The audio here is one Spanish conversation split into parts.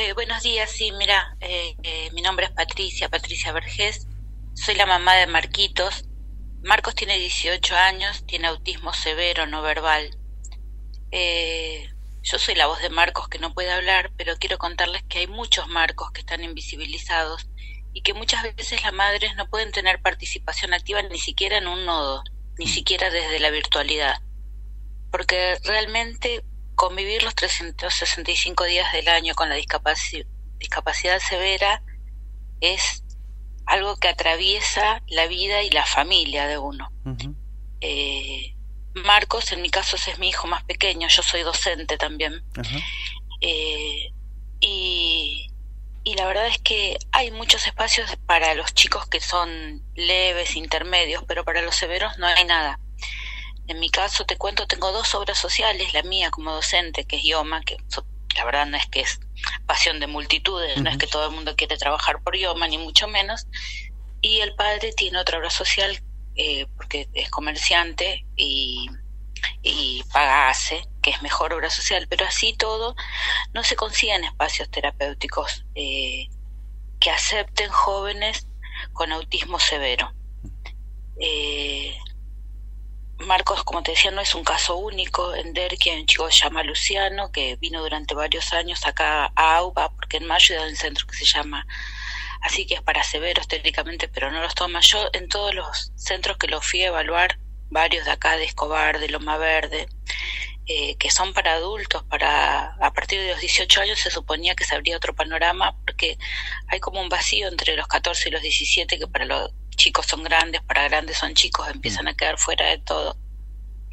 Eh, buenos días, sí, mira, eh, eh, mi nombre es Patricia, Patricia Vergés, soy la mamá de Marquitos. Marcos tiene 18 años, tiene autismo severo, no verbal. yo soy la voz de Marcos que no puede hablar, pero quiero contarles que hay muchos Marcos que están invisibilizados y que muchas veces las madres no pueden tener participación activa ni siquiera en un nodo, ni siquiera desde la virtualidad. Porque realmente convivir los 365 días del año con la discapacidad severa es algo que atraviesa la vida y la familia de uno. Eh, Marcos, en mi caso, es mi hijo más pequeño, yo soy docente también. Eh, y, y la verdad es que hay muchos espacios para los chicos que son leves, intermedios, pero para los severos no hay nada. En mi caso, te cuento, tengo dos obras sociales, la mía como docente, que es IOMA, que la verdad no es que es pasión de multitudes, no es que todo el mundo quiere trabajar por IOMA, ni mucho menos, y el padre tiene otra obra social, eh, porque es comerciante y, y paga ACE, que es mejor obra social, pero así todo no se consiguen espacios terapéuticos eh, que acepten jóvenes con autismo severo. Eh, Marcos, como te decía, no es un caso único. En Derqui hay un chico que se llama Luciano, que vino durante varios años acá a AUBA, porque en mayo hay un centro que se llama así que es para severos técnicamente, pero no los toma. Yo en todos los centros que los fui a evaluar, varios de acá, de Escobar, de Loma Verde, eh, que son para adultos, para a partir de los 18 años se suponía que se abría otro panorama, porque hay como un vacío entre los 14 y los 17 que para los chicos son grandes, para grandes son chicos, empiezan mm. a quedar fuera de todo.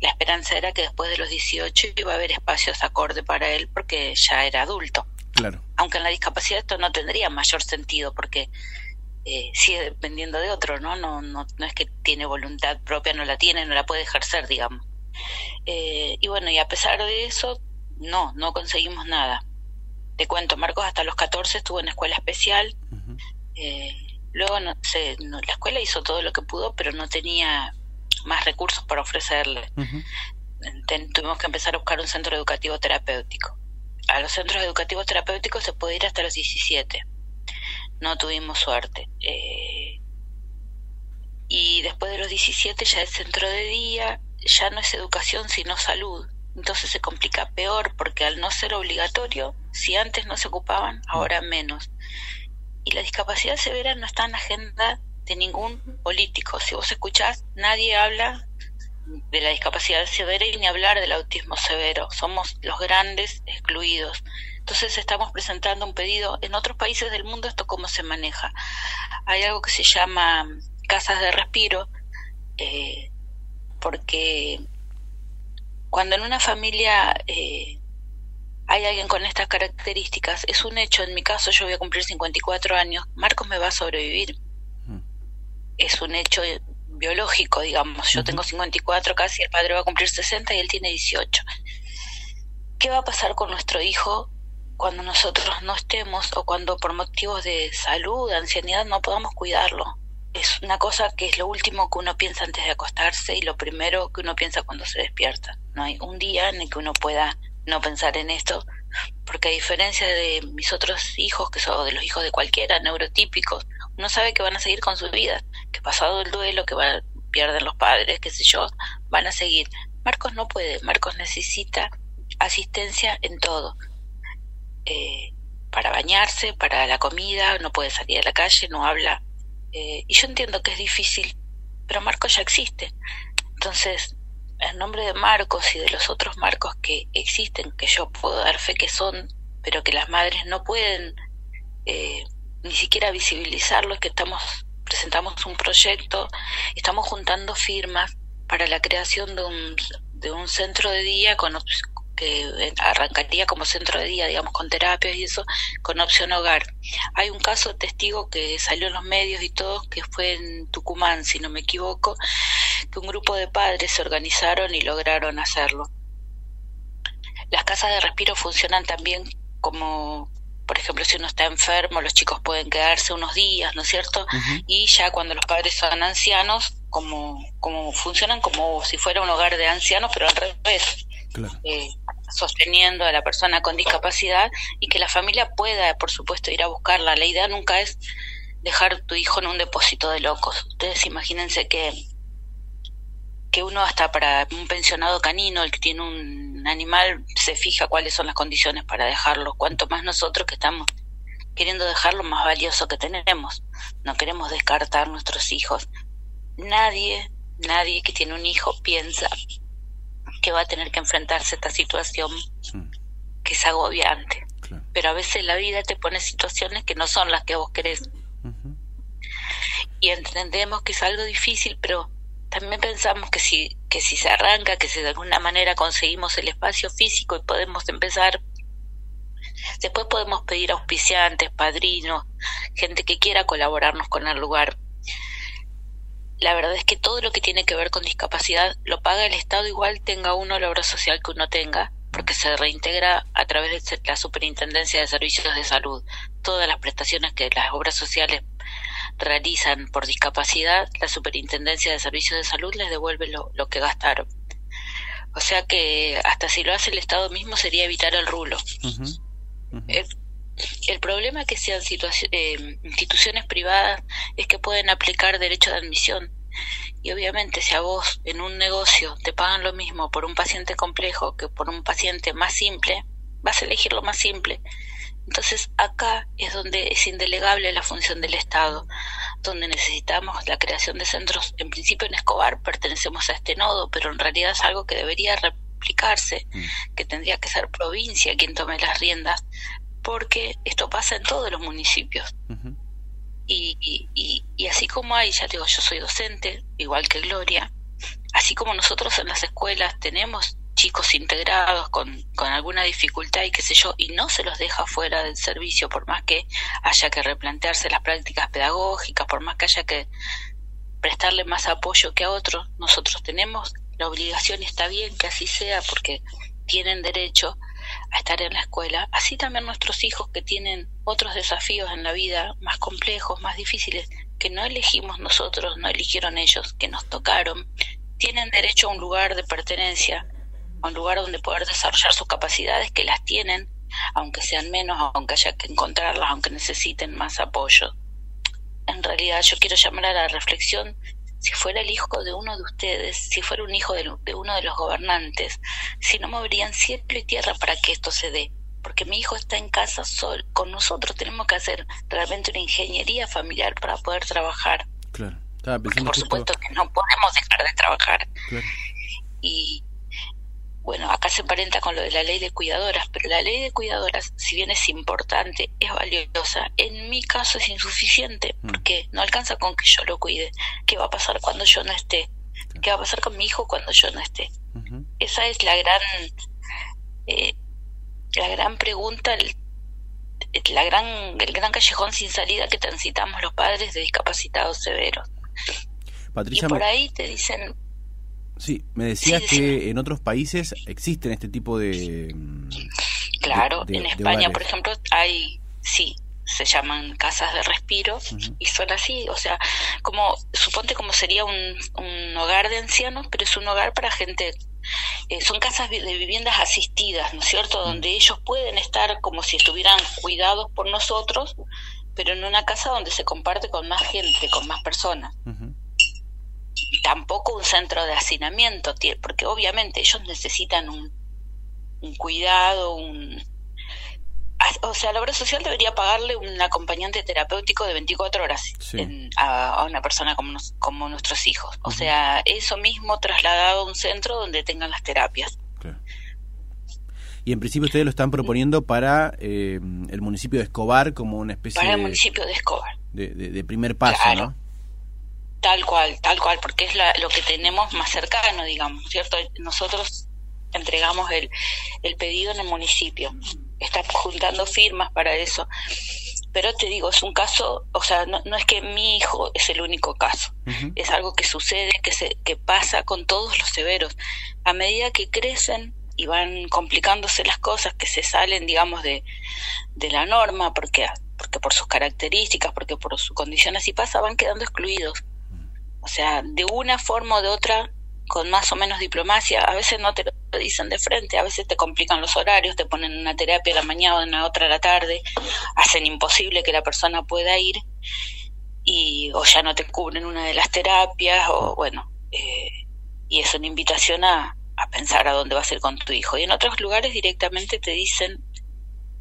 La esperanza era que después de los 18 iba a haber espacios acorde para él porque ya era adulto. Claro. Aunque en la discapacidad esto no tendría mayor sentido porque eh, sigue dependiendo de otro, ¿no? ¿no? No, no es que tiene voluntad propia, no la tiene, no la puede ejercer, digamos. Eh, y bueno, y a pesar de eso, no, no conseguimos nada. Te cuento, Marcos hasta los 14 estuvo en escuela especial. eh, Luego no, la escuela hizo todo lo que pudo, pero no tenía más recursos para ofrecerle. tuvimos que empezar a buscar un centro educativo terapéutico. A los centros educativos terapéuticos se puede ir hasta los 17. No tuvimos suerte. Eh, y después de los 17 ya es centro de día, ya no es educación sino salud. Entonces se complica peor porque al no ser obligatorio, si antes no se ocupaban, ahora menos y la discapacidad severa no está en la agenda de ningún político. Si vos escuchás, nadie habla de la discapacidad severa y ni hablar del autismo severo. Somos los grandes excluidos. Entonces estamos presentando un pedido. En otros países del mundo esto cómo se maneja. Hay algo que se llama casas de respiro, eh, porque cuando en una familia eh, hay alguien con estas características, es un hecho, en mi caso yo voy a cumplir 54 años, Marcos me va a sobrevivir. Mm. Es un hecho biológico, digamos, yo tengo 54 casi, el padre va a cumplir 60 y él tiene 18. ¿Qué va a pasar con nuestro hijo cuando nosotros no estemos o cuando por motivos de salud, de ancianidad, no podamos cuidarlo? Es una cosa que es lo último que uno piensa antes de acostarse y lo primero que uno piensa cuando se despierta. No hay un día en el que uno pueda no pensar en esto, porque a diferencia de mis otros hijos, que son de los hijos de cualquiera, neurotípicos, uno sabe que van a seguir con su vida, que pasado el duelo, que van, pierden los padres, qué sé yo, van a seguir. Marcos no puede, Marcos necesita asistencia en todo. Eh, para bañarse, para la comida, no puede salir a la calle, no habla. Eh, y yo entiendo que es difícil, pero Marcos ya existe. Entonces, en nombre de Marcos y de los otros Marcos que existen, que yo puedo dar fe que son, pero que las madres no pueden eh, ni siquiera visibilizarlos, que estamos presentamos un proyecto, estamos juntando firmas para la creación de un, de un centro de día con, que arrancaría como centro de día, digamos, con terapias y eso, con opción hogar. Hay un caso testigo que salió en los medios y todo, que fue en Tucumán, si no me equivoco, que un grupo de padres se organizaron y lograron hacerlo. Las casas de respiro funcionan también como, por ejemplo, si uno está enfermo, los chicos pueden quedarse unos días, ¿no es cierto? Y ya cuando los padres son ancianos, como, como funcionan como si fuera un hogar de ancianos, pero al revés. Eh, sosteniendo a la persona con discapacidad y que la familia pueda, por supuesto, ir a buscarla. La idea nunca es dejar tu hijo en un depósito de locos. Ustedes imagínense que que uno hasta para un pensionado canino, el que tiene un animal, se fija cuáles son las condiciones para dejarlo. Cuanto más nosotros que estamos queriendo dejarlo más valioso que tenemos. No queremos descartar nuestros hijos. Nadie, nadie que tiene un hijo piensa que va a tener que enfrentarse a esta situación que es agobiante. Pero a veces la vida te pone situaciones que no son las que vos querés. Y entendemos que es algo difícil, pero también pensamos que si, que si se arranca, que si de alguna manera conseguimos el espacio físico y podemos empezar, después podemos pedir auspiciantes, padrinos, gente que quiera colaborarnos con el lugar. La verdad es que todo lo que tiene que ver con discapacidad lo paga el Estado igual tenga uno la obra social que uno tenga, porque se reintegra a través de la Superintendencia de Servicios de Salud. Todas las prestaciones que las obras sociales realizan por discapacidad, la Superintendencia de Servicios de Salud les devuelve lo, que gastaron. O sea que hasta si lo hace el Estado mismo sería evitar el rulo. El, problema que sean eh, instituciones privadas es que pueden aplicar derecho de admisión. Y obviamente si a vos en un negocio te pagan lo mismo por un paciente complejo que por un paciente más simple, vas a elegir lo más simple. Entonces acá es donde es indelegable la función del Estado, donde necesitamos la creación de centros. En principio en Escobar pertenecemos a este nodo, pero en realidad es algo que debería replicarse, mm. que tendría que ser provincia quien tome las riendas, porque esto pasa en todos los municipios. y, y, y, así como hay, ya digo, yo soy docente, igual que Gloria, así como nosotros en las escuelas tenemos chicos integrados con, con alguna dificultad y qué sé yo, y no se los deja fuera del servicio, por más que haya que replantearse las prácticas pedagógicas, por más que haya que prestarle más apoyo que a otros, nosotros tenemos la obligación está bien que así sea porque tienen derecho a estar en la escuela, así también nuestros hijos que tienen otros desafíos en la vida más complejos, más difíciles, que no elegimos nosotros, no eligieron ellos, que nos tocaron, tienen derecho a un lugar de pertenencia, un lugar donde poder desarrollar sus capacidades que las tienen, aunque sean menos, aunque haya que encontrarlas, aunque necesiten más apoyo. En realidad yo quiero llamar a la reflexión si fuera el hijo de uno de ustedes, si fuera un hijo de, uno de los gobernantes, si no moverían cielo y tierra para que esto se dé. Porque mi hijo está en casa sol, con nosotros tenemos que hacer realmente una ingeniería familiar para poder trabajar. Claro. por supuesto que no podemos dejar de trabajar. Y, bueno, acá se emparenta con lo de la ley de cuidadoras, pero la ley de cuidadoras, si bien es importante, es valiosa, en mi caso es insuficiente, mm. porque no alcanza con que yo lo cuide. ¿Qué va a pasar cuando yo no esté? ¿Qué va a pasar con mi hijo cuando yo no esté? Esa es la gran, eh, la gran pregunta, el, la gran, el gran callejón sin salida que transitamos los padres de discapacitados severos. Patricia, y por ahí te dicen, Sí, me decías que en otros países existen este tipo de... Mm, claro, en España, por ejemplo, hay, sí, se llaman casas de respiro y son así, o sea, como, suponte como sería un, un hogar de ancianos, pero es un hogar para gente, eh, son casas de viviendas asistidas, ¿no es cierto?, donde ellos pueden estar como si estuvieran cuidados por nosotros, pero en una casa donde se comparte con más gente, con más personas tampoco un centro de hacinamiento, porque obviamente ellos necesitan un, un cuidado, un... O sea, la obra social debería pagarle un acompañante terapéutico de 24 horas a, una persona como, como nuestros hijos. O sea, eso mismo trasladado a un centro donde tengan las terapias. Y en principio ustedes lo están proponiendo para eh, el municipio de Escobar como una especie para el municipio de Escobar. De, primer paso, ¿no? Tal cual, tal cual, porque es lo que tenemos más cercano, digamos, ¿cierto? Nosotros entregamos el, el pedido en el municipio, estamos juntando firmas para eso, pero te digo, es un caso, o sea, no, no es que mi hijo es el único caso, es algo que sucede, que, se, que pasa con todos los severos. A medida que crecen y van complicándose las cosas, que se salen, digamos, de, de la norma, porque, porque por sus características, porque por su condición así pasa, van quedando excluidos o sea, de una forma o de otra con más o menos diplomacia, a veces no te lo dicen de frente, a veces te complican los horarios, te ponen una terapia a la mañana o una otra a la tarde, hacen imposible que la persona pueda ir y o ya no te cubren una de las terapias o bueno, eh, y es una invitación a, a pensar a dónde vas a ir con tu hijo. Y en otros lugares directamente te dicen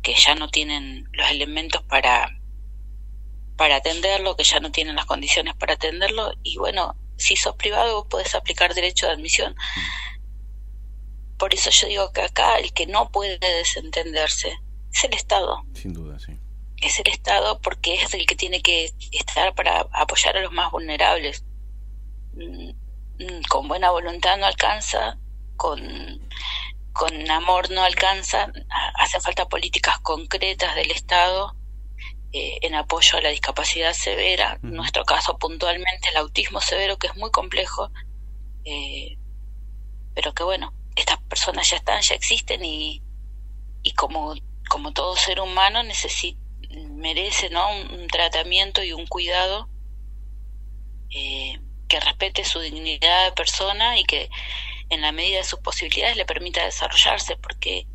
que ya no tienen los elementos para para atenderlo, que ya no tienen las condiciones para atenderlo y bueno, si sos privado puedes aplicar derecho de admisión. Por eso yo digo que acá el que no puede desentenderse es el Estado. Sin duda, sí. Es el Estado porque es el que tiene que estar para apoyar a los más vulnerables. Mm, mm, con buena voluntad no alcanza, con, con amor no alcanza, hacen falta políticas concretas del Estado eh, en apoyo a la discapacidad severa, en nuestro caso puntualmente el autismo severo, que es muy complejo, eh, pero que bueno, estas personas ya están, ya existen y, y como, como todo ser humano necesita, merece ¿no? un, tratamiento y un cuidado eh, que respete su dignidad de persona y que en la medida de sus posibilidades le permita desarrollarse, porque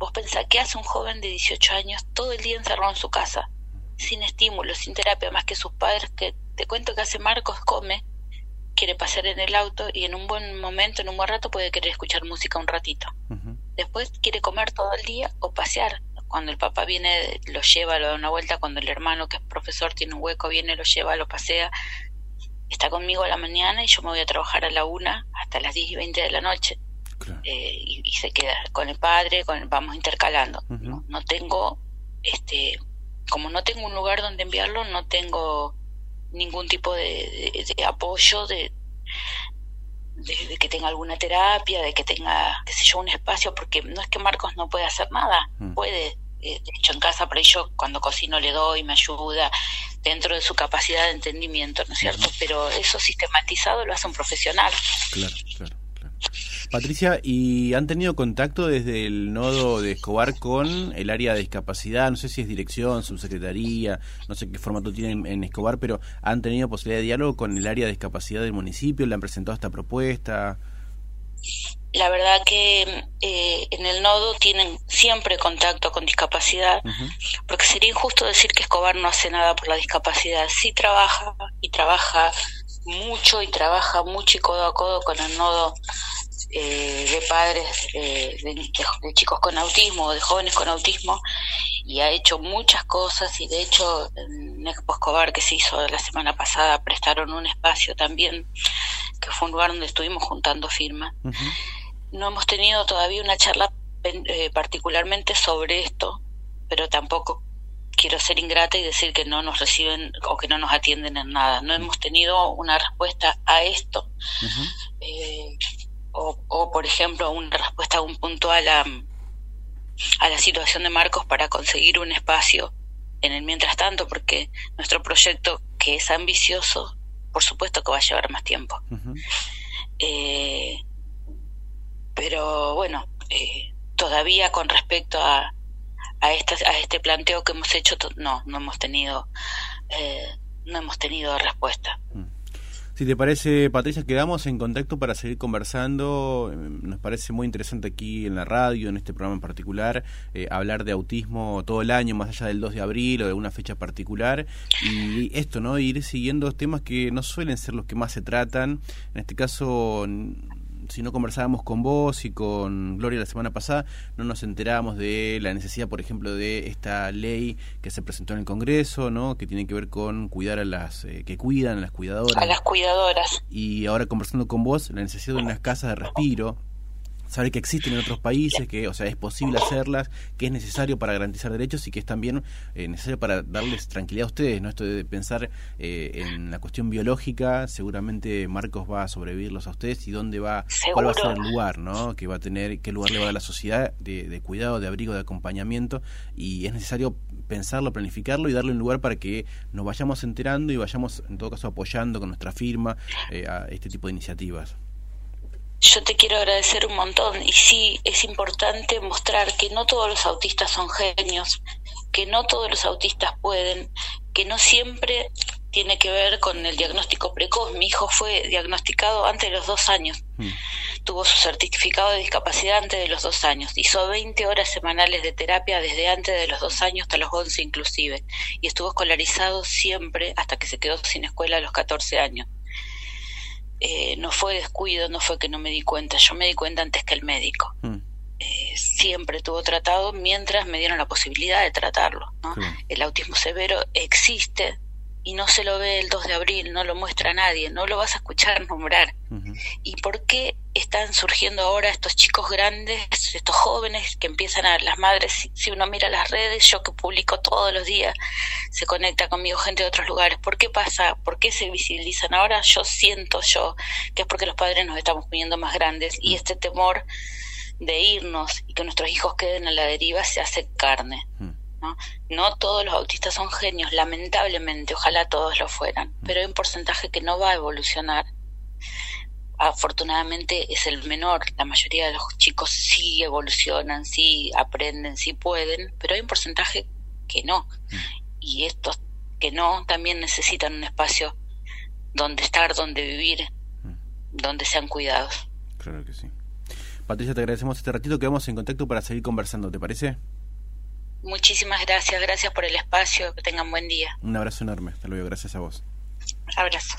Vos pensás, ¿qué hace un joven de 18 años todo el día encerrado en su casa? Sin estímulo, sin terapia, más que sus padres, que te cuento que hace Marcos come, quiere pasar en el auto y en un buen momento, en un buen rato puede querer escuchar música un ratito. Después quiere comer todo el día o pasear. Cuando el papá viene, lo lleva, lo da una vuelta. Cuando el hermano, que es profesor, tiene un hueco, viene, lo lleva, lo pasea. Está conmigo a la mañana y yo me voy a trabajar a la una hasta las 10 y 20 de la noche eh, y, se queda con el padre, con vamos intercalando. ¿no? tengo, este, como no tengo un lugar donde enviarlo, no tengo ningún tipo de, apoyo de, de, que tenga alguna terapia, de que tenga, qué sé yo, un espacio, porque no es que Marcos no pueda hacer nada, mm. puede. Eh, de hecho, en casa, por ahí yo cuando cocino le doy, me ayuda, dentro de su capacidad de entendimiento, ¿no es cierto? Pero eso sistematizado lo hace un profesional. Claro, claro. Patricia, ¿y han tenido contacto desde el nodo de Escobar con el área de discapacidad? No sé si es dirección, subsecretaría, no sé qué formato tienen en Escobar, pero ¿han tenido posibilidad de diálogo con el área de discapacidad del municipio? ¿Le han presentado esta propuesta? La verdad que eh, en el nodo tienen siempre contacto con discapacidad, porque sería injusto decir que Escobar no hace nada por la discapacidad. Sí trabaja y trabaja mucho y trabaja mucho y codo a codo con el nodo eh, de padres eh, de, chicos con autismo o de jóvenes con autismo y ha hecho muchas cosas y de hecho en Expo Escobar que se hizo la semana pasada prestaron un espacio también que fue un lugar donde estuvimos juntando firmas. No hemos tenido todavía una charla eh, particularmente sobre esto, pero tampoco quiero ser ingrata y decir que no nos reciben o que no nos atienden en nada. No hemos tenido una respuesta a esto o, por ejemplo, una respuesta a un puntual a, a la situación de Marcos para conseguir un espacio en el mientras tanto, porque nuestro proyecto, que es ambicioso, por supuesto que va a llevar más tiempo. eh, pero bueno, eh, todavía con respecto a, a, esta, a este planteo que hemos hecho, no, no hemos tenido, eh, no hemos tenido respuesta. Mm. Si te parece, Patricia, quedamos en contacto para seguir conversando. Em, nos parece muy interesante aquí en la radio, en este programa en particular, eh, hablar de autismo todo el año, más allá del 2 de abril o de una fecha particular. Y esto, ¿no? Ir siguiendo temas que no suelen ser los que más se tratan. En este caso si no conversábamos con vos y con Gloria la semana pasada, no nos enterábamos de la necesidad, por ejemplo, de esta ley que se presentó en el Congreso, ¿no? Que tiene que ver con cuidar a las eh, que cuidan, a las cuidadoras. A las cuidadoras. Y ahora conversando con vos, la necesidad de unas casas de respiro saber que existen en otros países, que o sea es posible hacerlas, que es necesario para garantizar derechos y que es también eh, necesario para darles tranquilidad a ustedes, no esto de pensar eh, en la cuestión biológica, seguramente Marcos va a sobrevivirlos a ustedes y dónde va, cuál va a ser el lugar, ¿no? Que va a tener, qué lugar le va a dar la sociedad de, de cuidado, de abrigo, de acompañamiento y es necesario pensarlo, planificarlo y darle un lugar para que nos vayamos enterando y vayamos en todo caso apoyando con nuestra firma eh, a este tipo de iniciativas yo te quiero agradecer un montón y sí es importante mostrar que no todos los autistas son genios, que no todos los autistas pueden, que no siempre tiene que ver con el diagnóstico precoz. Mi hijo fue diagnosticado antes de los dos años. Mm. Tuvo su certificado de discapacidad antes de los dos años. Hizo 20 horas semanales de terapia desde antes de los dos años hasta los 11 inclusive. Y estuvo escolarizado siempre hasta que se quedó sin escuela a los 14 años. Eh, no fue descuido, no fue que no me di cuenta. Yo me di cuenta antes que el médico. Mm. Eh, siempre estuvo tratado mientras me dieron la posibilidad de tratarlo. El autismo severo existe, y no se lo ve el 2 de abril, no lo muestra nadie, no lo vas a escuchar nombrar. ¿Y por qué están surgiendo ahora estos chicos grandes, estos jóvenes que empiezan a las madres? Si uno mira las redes, yo que publico todos los días, se conecta conmigo gente de otros lugares. ¿Por qué pasa? ¿Por qué se visibilizan ahora? Yo siento yo que es porque los padres nos estamos poniendo más grandes y este temor de irnos y que nuestros hijos queden a la deriva se hace carne. ¿no? No todos los autistas son genios, lamentablemente, ojalá todos lo fueran, pero hay un porcentaje que no va a evolucionar. Afortunadamente es el menor, la mayoría de los chicos sí evolucionan, sí aprenden, sí pueden, pero hay un porcentaje que no. Y estos que no también necesitan un espacio donde estar, donde vivir, donde sean cuidados. Claro que sí. Patricia, te agradecemos este ratito, quedamos en contacto para seguir conversando, ¿te parece? Muchísimas gracias, gracias por el espacio, que tengan buen día. Un abrazo enorme, hasta luego, gracias a vos. Abrazo.